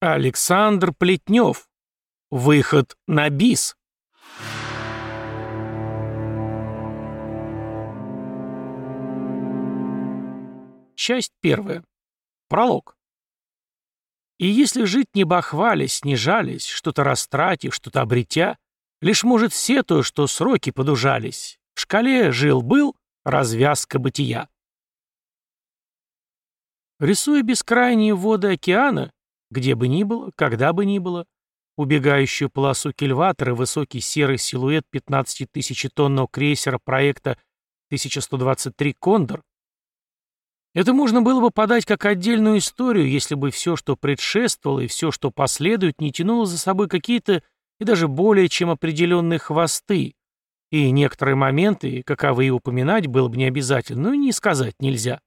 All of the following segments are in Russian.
Александр Плетнев. Выход на бис. Часть первая. Пролог. И если жить не бахвались, не жались, что-то растратив, что-то обретя, лишь, может, сетую, что сроки подужались, в шкале жил-был, развязка бытия. Рисуя бескрайние воды океана, где бы ни было, когда бы ни было, убегающую полосу кильватора высокий серый силуэт 15-тысячетонного крейсера проекта 1123 «Кондор», это можно было бы подать как отдельную историю, если бы все, что предшествовало и все, что последует, не тянуло за собой какие-то и даже более чем определенные хвосты, и некоторые моменты, каковы и упоминать было бы не обязательно, но и не сказать нельзя.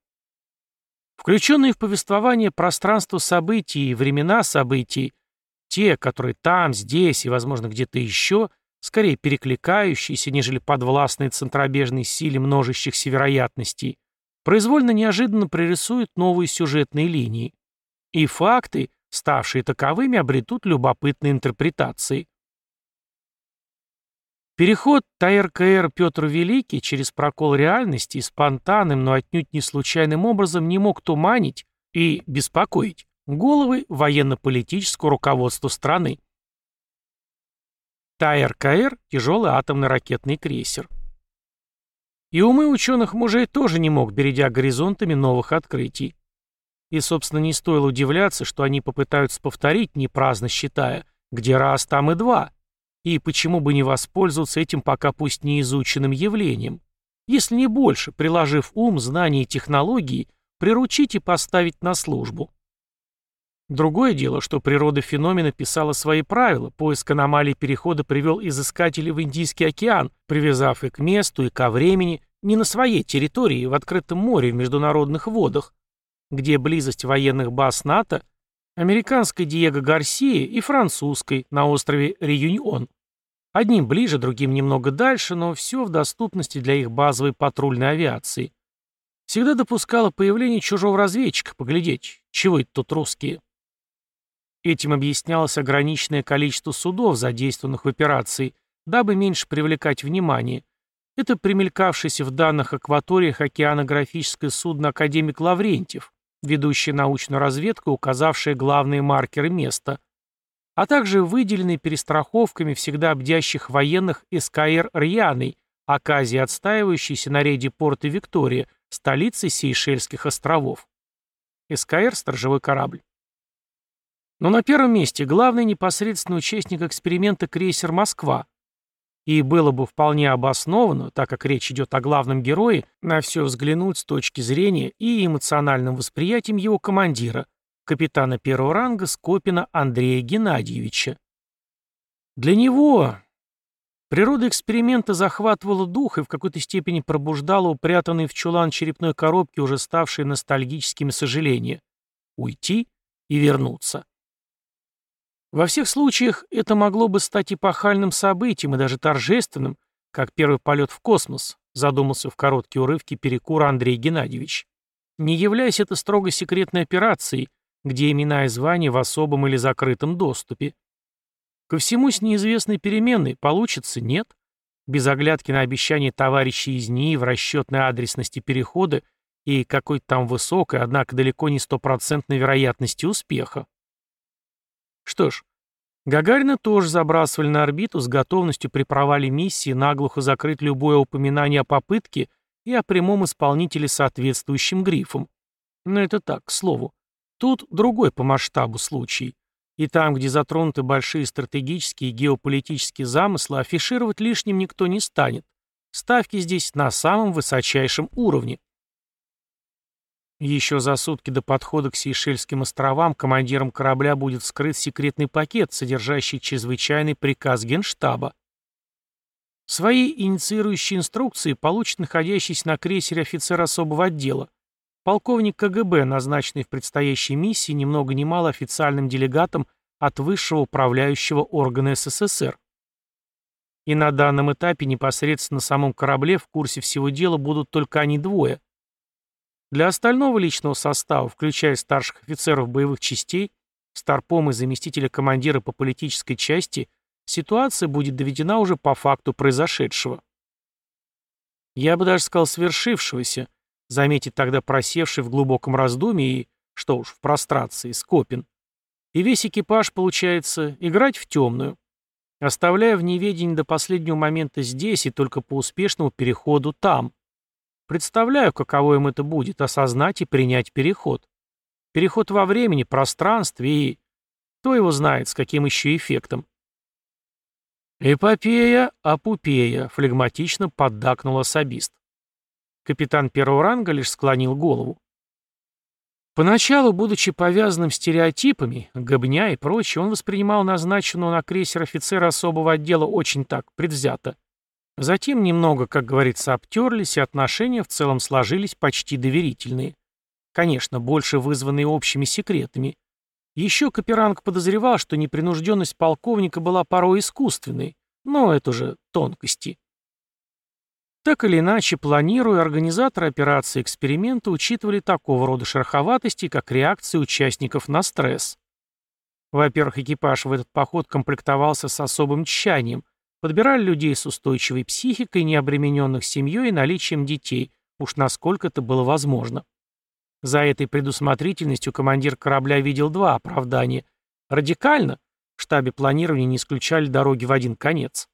Включенные в повествование пространство событий и времена событий, те, которые там, здесь и, возможно, где-то еще, скорее перекликающиеся, нежели подвластные центробежной силе множащихся вероятностей, произвольно неожиданно прорисуют новые сюжетные линии. И факты, ставшие таковыми, обретут любопытные интерпретации. Переход ТРКР Петр Великий через прокол реальности спонтанным, но отнюдь не случайным образом не мог туманить и беспокоить головы военно-политического руководства страны. ТАРКР – тяжелый атомный ракетный крейсер. И умы ученых мужей тоже не мог, бередя горизонтами новых открытий. И, собственно, не стоило удивляться, что они попытаются повторить, не праздно считая, где раз, там и два – и почему бы не воспользоваться этим пока пусть не изученным явлением? Если не больше, приложив ум, знания и технологии, приручить и поставить на службу. Другое дело, что природа феномена писала свои правила, поиск аномалий перехода привел изыскателей в Индийский океан, привязав и к месту, и ко времени, не на своей территории, в открытом море в международных водах, где близость военных баз НАТО Американской Диего Гарсии и французской на острове Реюньон. Одним ближе, другим немного дальше, но все в доступности для их базовой патрульной авиации. Всегда допускала появление чужого разведчика, поглядеть, чего это тут русские. Этим объяснялось ограниченное количество судов, задействованных в операции, дабы меньше привлекать внимание. Это примелькавшееся в данных акваториях океанографическое судно «Академик Лаврентьев», ведущая научную разведку, указавшая главные маркеры места, а также выделенные перестраховками всегда бдящих военных СКР «Рьяной», оказии отстаивающейся на рейде порта Виктория, столицы Сейшельских островов. СКР – сторожевой корабль. Но на первом месте главный непосредственный участник эксперимента крейсер «Москва», и было бы вполне обоснованно, так как речь идет о главном герое, на все взглянуть с точки зрения и эмоциональным восприятием его командира, капитана первого ранга Скопина Андрея Геннадьевича. Для него природа эксперимента захватывала дух и в какой-то степени пробуждала упрятанные в чулан черепной коробки уже ставшие ностальгическими сожаления. Уйти и вернуться. Во всех случаях это могло бы стать эпохальным событием и даже торжественным, как первый полет в космос, задумался в короткие урывки перекура Андрей Геннадьевич. Не являясь это строго секретной операцией, где имена и звания в особом или закрытом доступе. Ко всему с неизвестной переменной получится нет. Без оглядки на обещание товарищей из НИИ в расчетной адресности перехода и какой-то там высокой, однако далеко не стопроцентной вероятности успеха. Что ж, Гагарина тоже забрасывали на орбиту с готовностью при провале миссии наглухо закрыть любое упоминание о попытке и о прямом исполнителе соответствующим грифом. Но это так, к слову. Тут другой по масштабу случай. И там, где затронуты большие стратегические и геополитические замыслы, афишировать лишним никто не станет. Ставки здесь на самом высочайшем уровне. Еще за сутки до подхода к Сейшельским островам командиром корабля будет вскрыт секретный пакет, содержащий чрезвычайный приказ Генштаба. Свои инициирующие инструкции получит находящийся на крейсере офицер особого отдела, полковник КГБ, назначенный в предстоящей миссии ни много ни мало официальным делегатом от высшего управляющего органа СССР. И на данном этапе непосредственно на самом корабле в курсе всего дела будут только они двое – для остального личного состава, включая старших офицеров боевых частей, старпом и заместителя командира по политической части, ситуация будет доведена уже по факту произошедшего. Я бы даже сказал свершившегося, заметит тогда просевший в глубоком раздумье и, что уж, в прострации, Скопин. И весь экипаж, получается, играть в темную, оставляя в неведении до последнего момента здесь и только по успешному переходу там. Представляю, каково им это будет, осознать и принять переход. Переход во времени, пространстве и... Кто его знает, с каким еще эффектом. «Эпопея, апупея», — флегматично поддакнул особист. Капитан первого ранга лишь склонил голову. Поначалу, будучи повязанным стереотипами, гобня и прочее, он воспринимал назначенного на крейсер офицера особого отдела очень так, предвзято. Затем немного, как говорится, обтерлись, и отношения в целом сложились почти доверительные. Конечно, больше вызванные общими секретами. Еще Каперанг подозревал, что непринужденность полковника была порой искусственной, но это уже тонкости. Так или иначе, планируя, организаторы операции эксперимента учитывали такого рода шероховатости, как реакции участников на стресс. Во-первых, экипаж в этот поход комплектовался с особым тщанием, подбирали людей с устойчивой психикой, не обремененных семьей и наличием детей, уж насколько это было возможно. За этой предусмотрительностью командир корабля видел два оправдания. Радикально, в штабе планирования не исключали дороги в один конец.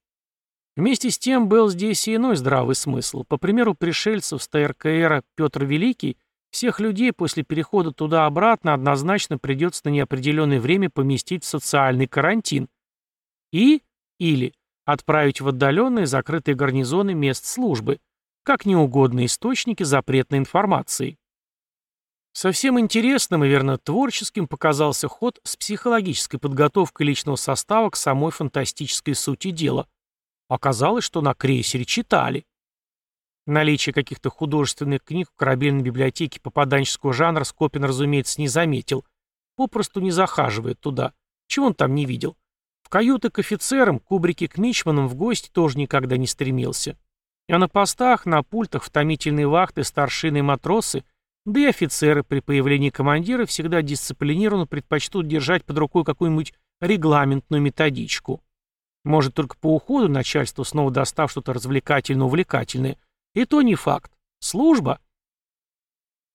Вместе с тем был здесь и иной здравый смысл. По примеру пришельцев с ТРКР Петр Великий, всех людей после перехода туда-обратно однозначно придется на неопределенное время поместить в социальный карантин. И, или, отправить в отдаленные закрытые гарнизоны мест службы, как неугодные источники запретной информации. Совсем интересным и, верно, творческим показался ход с психологической подготовкой личного состава к самой фантастической сути дела – Оказалось, что на крейсере читали. Наличие каких-то художественных книг в корабельной библиотеке попаданческого жанра Скопин, разумеется, не заметил. Попросту не захаживает туда. Чего он там не видел? В каюты к офицерам, кубрики к мичманам в гости тоже никогда не стремился. А на постах, на пультах в томительные вахты, старшины и матросы, да и офицеры при появлении командира всегда дисциплинированно предпочтут держать под рукой какую-нибудь регламентную методичку. Может, только по уходу начальство снова достав что-то развлекательно-увлекательное. И то не факт. Служба.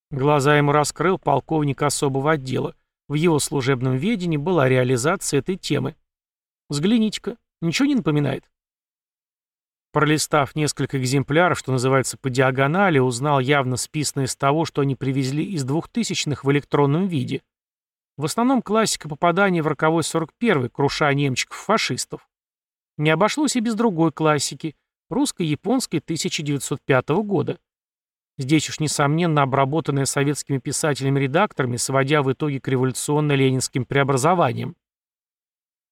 Глаза ему раскрыл полковник особого отдела. В его служебном ведении была реализация этой темы. Взгляните-ка, ничего не напоминает? Пролистав несколько экземпляров, что называется, по диагонали, узнал явно списанное из того, что они привезли из двухтысячных в электронном виде. В основном классика попадания в роковой 41-й, круша немчиков-фашистов. Не обошлось и без другой классики, русско-японской 1905 года. Здесь уж, несомненно, обработанная советскими писателями-редакторами, сводя в итоге к революционно-ленинским преобразованиям.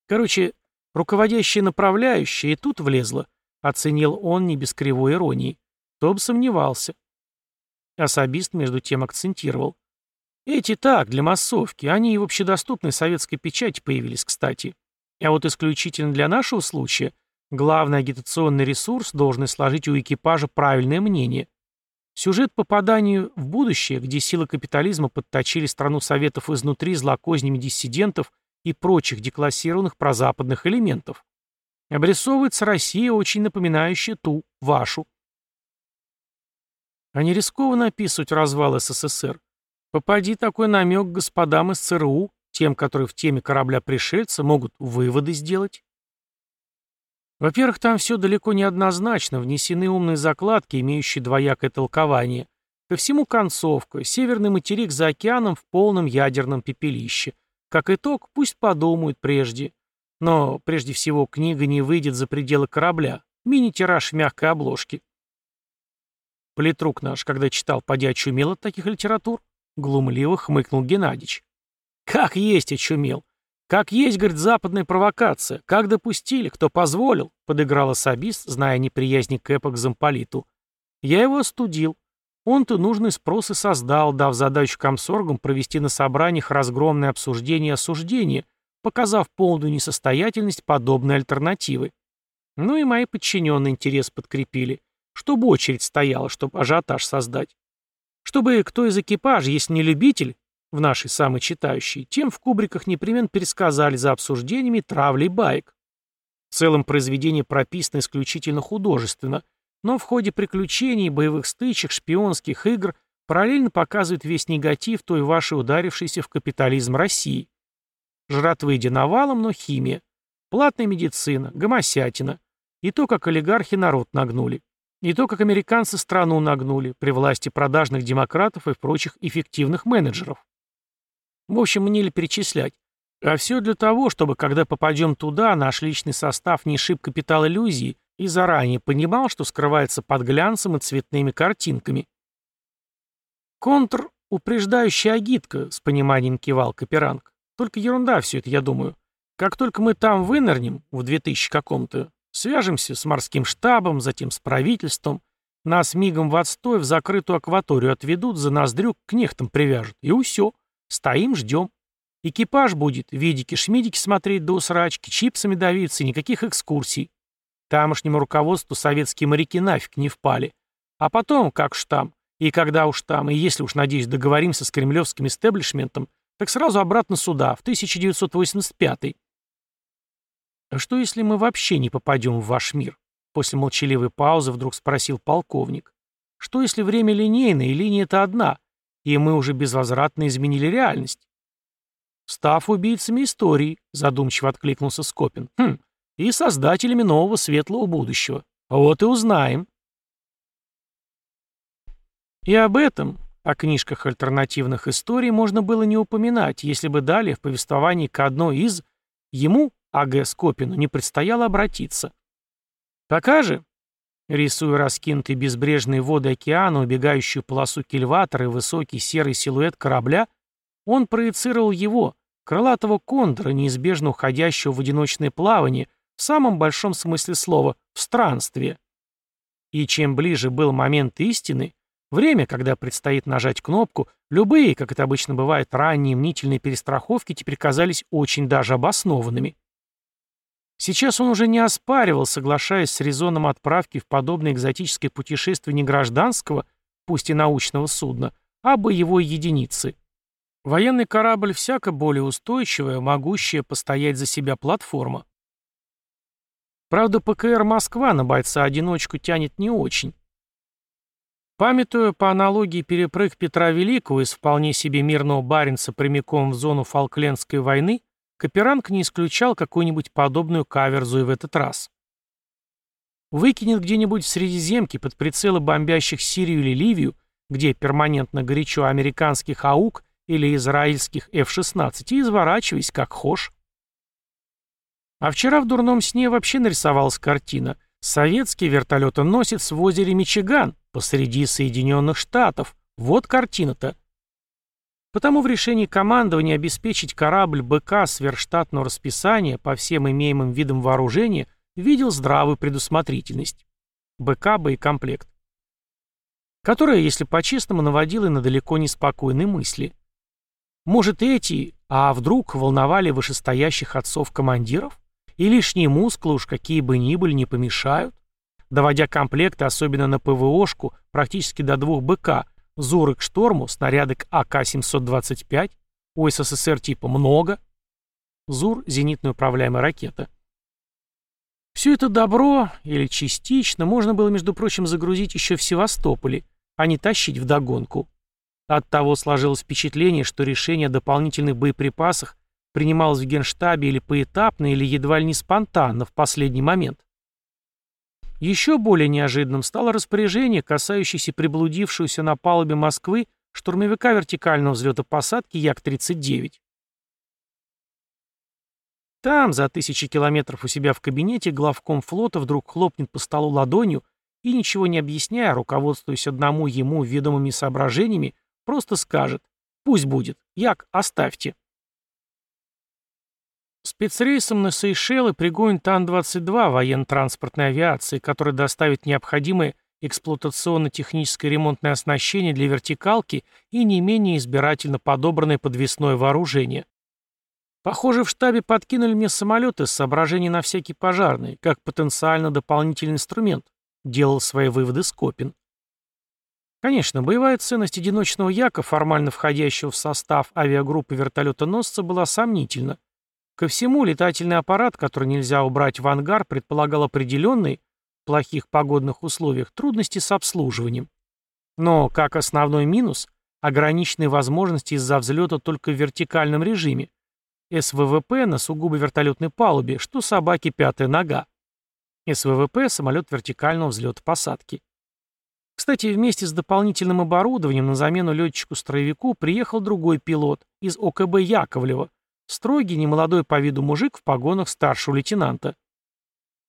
Короче, руководящая направляющая и тут влезла, оценил он не без кривой иронии. Кто бы сомневался. Особист, между тем, акцентировал. Эти так, для массовки, они и в общедоступной советской печати появились, кстати. А вот исключительно для нашего случая главный агитационный ресурс должен сложить у экипажа правильное мнение. Сюжет попаданию в будущее, где силы капитализма подточили страну Советов изнутри злокознями диссидентов и прочих деклассированных прозападных элементов. Обрисовывается Россия, очень напоминающая ту, вашу. А не рискованно описывать развал СССР. Попади такой намек господам из ЦРУ, тем, которые в теме корабля пришельца, могут выводы сделать. Во-первых, там все далеко не однозначно, внесены умные закладки, имеющие двоякое толкование. Ко всему концовка, северный материк за океаном в полном ядерном пепелище. Как итог, пусть подумают прежде. Но, прежде всего, книга не выйдет за пределы корабля. Мини-тираж в мягкой обложке. Политрук наш, когда читал, поди очумел от таких литератур, глумливо хмыкнул Геннадич. Как есть очумел. Как есть, говорит, западная провокация. Как допустили, кто позволил, подыграл особист, зная неприязни Кэпа к замполиту. Я его остудил. Он-то нужный спрос и создал, дав задачу комсоргам провести на собраниях разгромное обсуждение и осуждение, показав полную несостоятельность подобной альтернативы. Ну и мои подчиненные интерес подкрепили, чтобы очередь стояла, чтобы ажиотаж создать. Чтобы кто из экипажа, если не любитель, в нашей самой читающей, тем в кубриках непременно пересказали за обсуждениями травлей баек. В целом произведение прописано исключительно художественно, но в ходе приключений, боевых стычек, шпионских игр параллельно показывает весь негатив той вашей ударившейся в капитализм России. Жратвы навалом, но химия. Платная медицина, гомосятина. И то, как олигархи народ нагнули. И то, как американцы страну нагнули при власти продажных демократов и прочих эффективных менеджеров. В общем, мне ли перечислять? А все для того, чтобы, когда попадем туда, наш личный состав не шиб капитал иллюзии и заранее понимал, что скрывается под глянцем и цветными картинками. Контр — упреждающая агитка, с пониманием кивал Каперанг. Только ерунда все это, я думаю. Как только мы там вынырнем, в 2000 каком-то, свяжемся с морским штабом, затем с правительством, нас мигом в отстой в закрытую акваторию отведут, за ноздрю к кнехтам привяжут. И усё. Стоим, ждем. Экипаж будет, видики-шмидики смотреть до усрачки, чипсами давиться, никаких экскурсий. Тамошнему руководству советские моряки нафиг не впали. А потом, как уж там, и когда уж там, и если уж, надеюсь, договоримся с кремлевским истеблишментом, так сразу обратно сюда, в 1985 -й. «А что, если мы вообще не попадем в ваш мир?» После молчаливой паузы вдруг спросил полковник. «Что, если время линейное, и линия это одна, и мы уже безвозвратно изменили реальность?» «Став убийцами истории», — задумчиво откликнулся Скопин. «Хм, и создателями нового светлого будущего. Вот и узнаем». И об этом, о книжках альтернативных историй, можно было не упоминать, если бы далее в повествовании к одной из ему, А.Г. Скопину, не предстояло обратиться. Пока же, рисуя раскинутые безбрежные воды океана, убегающую полосу кильватора и высокий серый силуэт корабля, он проецировал его, крылатого кондора, неизбежно уходящего в одиночное плавание, в самом большом смысле слова, в странстве. И чем ближе был момент истины, время, когда предстоит нажать кнопку, любые, как это обычно бывает, ранние мнительные перестраховки теперь казались очень даже обоснованными. Сейчас он уже не оспаривал, соглашаясь с резоном отправки в подобное экзотическое путешествие не гражданского, пусть и научного судна, а боевой единицы. Военный корабль всяко более устойчивая, могущая постоять за себя платформа. Правда, ПКР «Москва» на бойца-одиночку тянет не очень. Памятуя по аналогии перепрыг Петра Великого из вполне себе мирного Баренца прямиком в зону Фолклендской войны, Каперанг не исключал какую-нибудь подобную каверзу и в этот раз. Выкинет где-нибудь в Средиземке под прицелы бомбящих Сирию или Ливию, где перманентно горячо американских АУК или израильских F-16 и изворачиваясь, как хошь. А вчера в дурном сне вообще нарисовалась картина. Советский вертолетоносец в озере Мичиган посреди Соединенных Штатов. Вот картина-то. Потому в решении командования обеспечить корабль БК сверхштатного расписания по всем имеемым видам вооружения видел здравую предусмотрительность. БК боекомплект. Которая, если по-честному, наводила на далеко не спокойные мысли. Может, эти, а вдруг волновали вышестоящих отцов-командиров? И лишние мускулы, уж какие бы ни были, не помешают? Доводя комплекты, особенно на ПВОшку, практически до двух БК, Зуры к шторму, снаряды к АК-725, у СССР типа много. ЗУР — зенитно управляемая ракета. Все это добро, или частично, можно было, между прочим, загрузить еще в Севастополе, а не тащить вдогонку. Оттого сложилось впечатление, что решение о дополнительных боеприпасах принималось в Генштабе или поэтапно, или едва ли не спонтанно, в последний момент. Еще более неожиданным стало распоряжение, касающееся приблудившегося на палубе Москвы штурмовика вертикального взлета-посадки Як-39. Там, за тысячи километров у себя в кабинете, главком флота вдруг хлопнет по столу ладонью и, ничего не объясняя, руководствуясь одному ему ведомыми соображениями, Просто скажет «Пусть будет. Як, оставьте». Спецрейсом на Сейшелы пригонит Ан-22 военно-транспортной авиации, который доставит необходимое эксплуатационно-техническое ремонтное оснащение для вертикалки и не менее избирательно подобранное подвесное вооружение. Похоже, в штабе подкинули мне самолеты с соображений на всякий пожарный, как потенциально дополнительный инструмент, делал свои выводы Скопин. Конечно, боевая ценность одиночного яка, формально входящего в состав авиагруппы вертолетоносца, была сомнительна. Ко всему, летательный аппарат, который нельзя убрать в ангар, предполагал определенные, в плохих погодных условиях, трудности с обслуживанием. Но, как основной минус, ограниченные возможности из-за взлета только в вертикальном режиме. СВВП на сугубо вертолетной палубе, что собаки пятая нога. СВВП – самолет вертикального взлета-посадки. Кстати, вместе с дополнительным оборудованием на замену летчику-строевику приехал другой пилот из ОКБ Яковлева, строгий, немолодой по виду мужик в погонах старшего лейтенанта.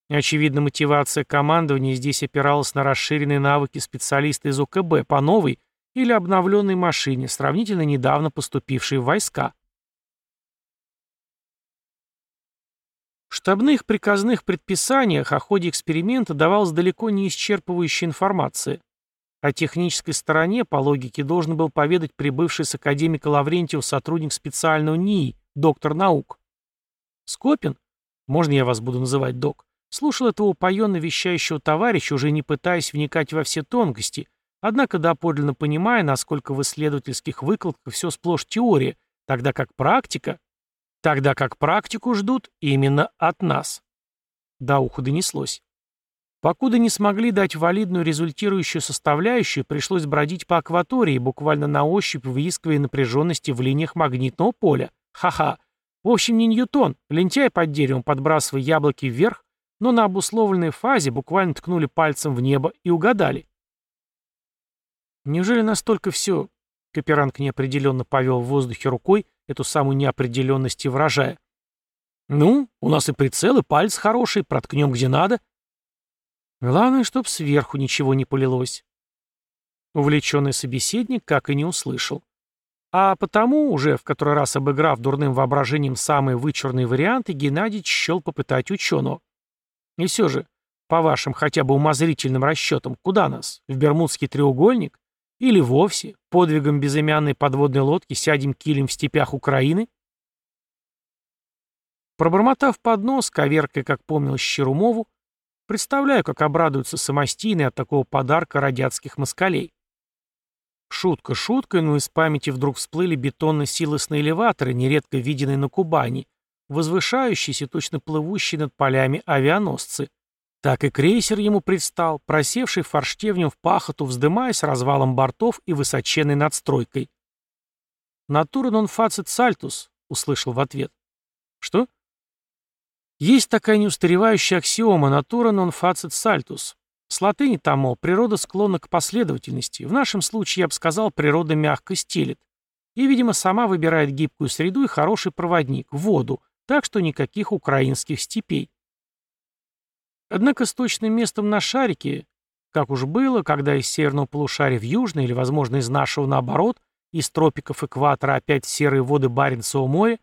Очевидно, мотивация командования здесь опиралась на расширенные навыки специалиста из ОКБ по новой или обновленной машине, сравнительно недавно поступившей в войска. В штабных приказных предписаниях о ходе эксперимента давалась далеко не исчерпывающая информация. О технической стороне, по логике, должен был поведать прибывший с академика Лаврентьева сотрудник специального НИИ, доктор наук. Скопин, можно я вас буду называть док, слушал этого упоенно вещающего товарища, уже не пытаясь вникать во все тонкости, однако доподлинно понимая, насколько в исследовательских выкладках все сплошь теория, тогда как практика, тогда как практику ждут именно от нас. До уха донеслось. Покуда не смогли дать валидную результирующую составляющую, пришлось бродить по акватории, буквально на ощупь выискивая напряженности в линиях магнитного поля. Ха-ха. В общем, не Ньютон, лентяй под деревом, подбрасывая яблоки вверх, но на обусловленной фазе буквально ткнули пальцем в небо и угадали. Неужели настолько все... Каперанг неопределенно повел в воздухе рукой, эту самую неопределенность и выражая. «Ну, у нас и прицел, и палец хороший, проткнем где надо». Главное, чтоб сверху ничего не полилось. Увлеченный собеседник как и не услышал. А потому, уже в который раз обыграв дурным воображением самые вычурные варианты, Геннадий счел попытать ученого. И все же, по вашим хотя бы умозрительным расчетам, куда нас? В Бермудский треугольник? Или вовсе, подвигом безымянной подводной лодки сядем килем в степях Украины? Пробормотав под нос, коверкой, как помнил Щерумову, Представляю, как обрадуются самостийные от такого подарка радятских москалей. Шутка шуткой, но из памяти вдруг всплыли бетонно-силосные элеваторы, нередко виденные на Кубани, возвышающиеся, точно плывущие над полями авианосцы. Так и крейсер ему предстал, просевший форштевнем в пахоту, вздымаясь развалом бортов и высоченной надстройкой. «Натура нон фацит сальтус», — услышал в ответ. «Что?» Есть такая неустаревающая аксиома «натура non facit saltus». С латыни там, мол, природа склонна к последовательности. В нашем случае, я бы сказал, природа мягко стелет. И, видимо, сама выбирает гибкую среду и хороший проводник – воду, так что никаких украинских степей. Однако с точным местом на шарике, как уж было, когда из северного полушария в южное, или, возможно, из нашего наоборот, из тропиков экватора опять серые воды Баренцева моря,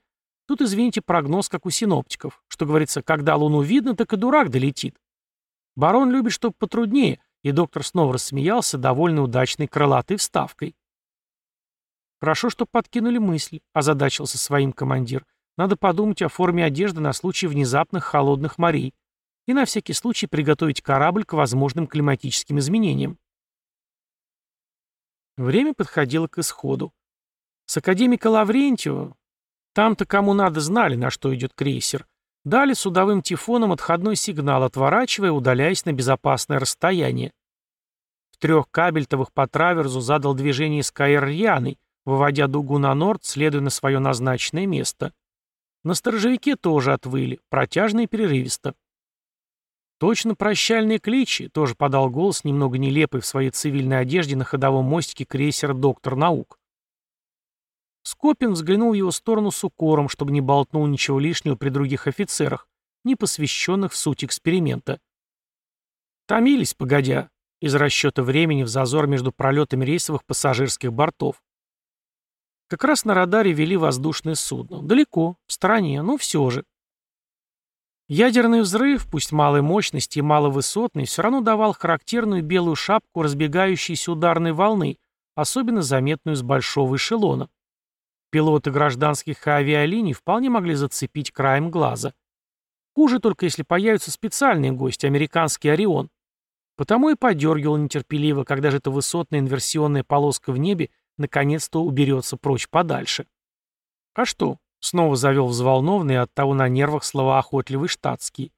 Тут, извините, прогноз, как у синоптиков. Что говорится, когда луну видно, так и дурак долетит. Барон любит, чтоб потруднее, и доктор снова рассмеялся, довольно удачной крылатой вставкой. «Хорошо, что подкинули мысль», — озадачился своим командир. «Надо подумать о форме одежды на случай внезапных холодных морей и на всякий случай приготовить корабль к возможным климатическим изменениям». Время подходило к исходу. С академика Лаврентьева, там-то кому надо знали, на что идет крейсер. Дали судовым тифоном отходной сигнал, отворачивая, удаляясь на безопасное расстояние. В трех кабельтовых по траверзу задал движение Скайр Рьяной, выводя дугу на норд, следуя на свое назначенное место. На сторожевике тоже отвыли, протяжно и перерывисто. Точно прощальные кличи, тоже подал голос, немного нелепый в своей цивильной одежде на ходовом мостике крейсера «Доктор наук». Скопин взглянул в его сторону с укором, чтобы не болтнул ничего лишнего при других офицерах, не посвященных в суть эксперимента. Томились, погодя, из расчета времени в зазор между пролетами рейсовых пассажирских бортов. Как раз на радаре вели воздушное судно. Далеко, в стороне, но все же. Ядерный взрыв, пусть малой мощности и маловысотный, все равно давал характерную белую шапку разбегающейся ударной волны, особенно заметную с большого эшелона. Пилоты гражданских авиалиний вполне могли зацепить краем глаза. Хуже только, если появится специальный гость, американский «Орион». Потому и подергивал нетерпеливо, когда же эта высотная инверсионная полоска в небе наконец-то уберется прочь подальше. А что? Снова завел взволнованный и оттого на нервах словоохотливый штатский.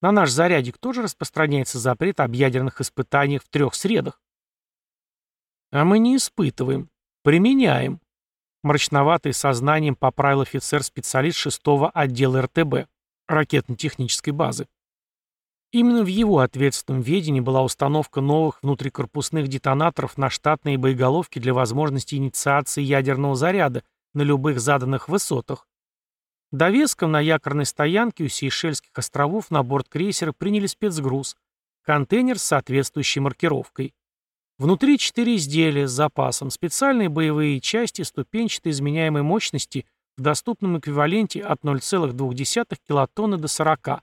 На наш зарядик тоже распространяется запрет об ядерных испытаниях в трех средах. А мы не испытываем, применяем. Мрачноватый сознанием поправил офицер-специалист шестого отдела РТБ, ракетно-технической базы. Именно в его ответственном ведении была установка новых внутрикорпусных детонаторов на штатные боеголовки для возможности инициации ядерного заряда на любых заданных высотах. Довеском на якорной стоянке у Сейшельских островов на борт крейсера приняли спецгруз, контейнер с соответствующей маркировкой. Внутри четыре изделия с запасом, специальные боевые части ступенчатой изменяемой мощности в доступном эквиваленте от 0,2 килотонны до 40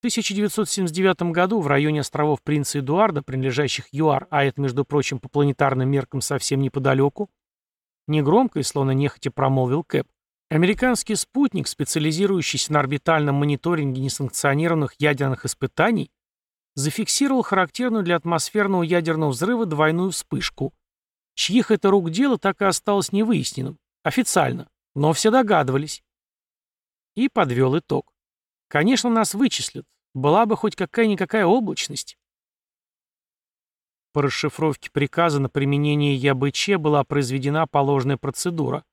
в 1979 году в районе островов Принца Эдуарда, принадлежащих ЮАР, а это, между прочим, по планетарным меркам совсем неподалеку, негромко и словно нехотя промолвил Кэп, американский спутник, специализирующийся на орбитальном мониторинге несанкционированных ядерных испытаний, зафиксировал характерную для атмосферного ядерного взрыва двойную вспышку. Чьих это рук дело, так и осталось невыясненным. Официально. Но все догадывались. И подвел итог. Конечно, нас вычислят. Была бы хоть какая-никакая облачность. По расшифровке приказа на применение ЯБЧ была произведена положенная процедура.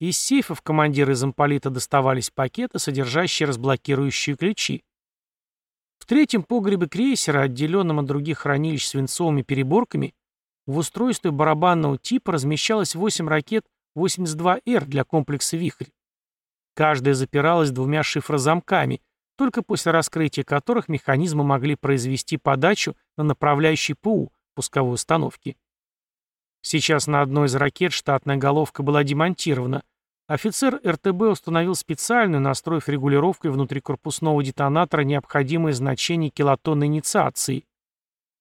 Из сейфов командира замполита доставались пакеты, содержащие разблокирующие ключи. В третьем погребе крейсера, отделенном от других хранилищ свинцовыми переборками, в устройстве барабанного типа размещалось 8 ракет 82Р для комплекса «Вихрь». Каждая запиралась двумя шифрозамками – только после раскрытия которых механизмы могли произвести подачу на направляющий ПУ пусковой установки. Сейчас на одной из ракет штатная головка была демонтирована. Офицер РТБ установил специальную, настроив регулировкой внутрикорпусного детонатора необходимые значения килотонной инициации,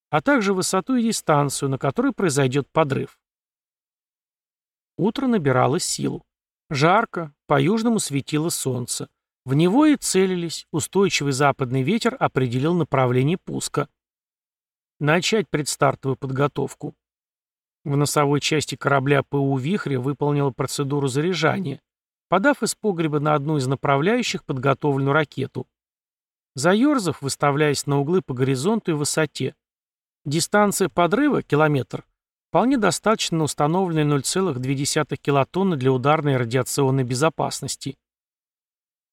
а также высоту и дистанцию, на которой произойдет подрыв. Утро набирало силу. Жарко, по-южному светило солнце. В него и целились, устойчивый западный ветер определил направление пуска. Начать предстартовую подготовку. В носовой части корабля ПУ «Вихря» выполнила процедуру заряжания, подав из погреба на одну из направляющих подготовленную ракету. Заерзав, выставляясь на углы по горизонту и высоте. Дистанция подрыва, километр, вполне достаточно на установленной 0,2 килотонны для ударной радиационной безопасности.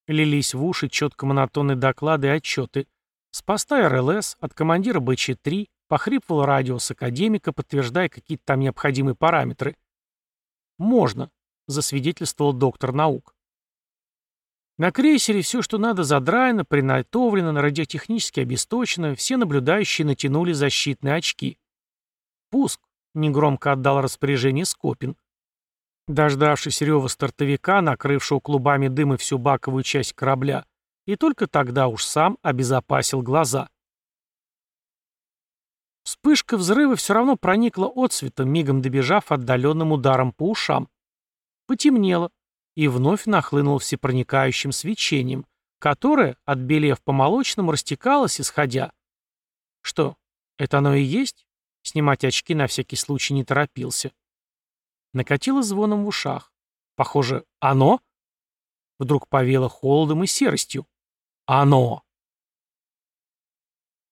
Лились в уши четко монотонные доклады и отчеты. С поста РЛС, от командира БЧ-3, похрипывал радио с академика, подтверждая какие-то там необходимые параметры. «Можно», — засвидетельствовал доктор наук. На крейсере все, что надо, задраено, принайтовлено, радиотехнически обесточено, все наблюдающие натянули защитные очки. «Пуск», — негромко отдал распоряжение Скопин. Дождавшись рева стартовика, накрывшего клубами дыма всю баковую часть корабля, и только тогда уж сам обезопасил глаза. Вспышка взрыва все равно проникла отцветом, мигом добежав отдаленным ударом по ушам. Потемнело, и вновь нахлынуло всепроникающим свечением, которое, отбелев по молочному, растекалось, исходя. Что, это оно и есть? Снимать очки на всякий случай не торопился. Накатило звоном в ушах. Похоже, оно? Вдруг повело холодом и серостью. Оно!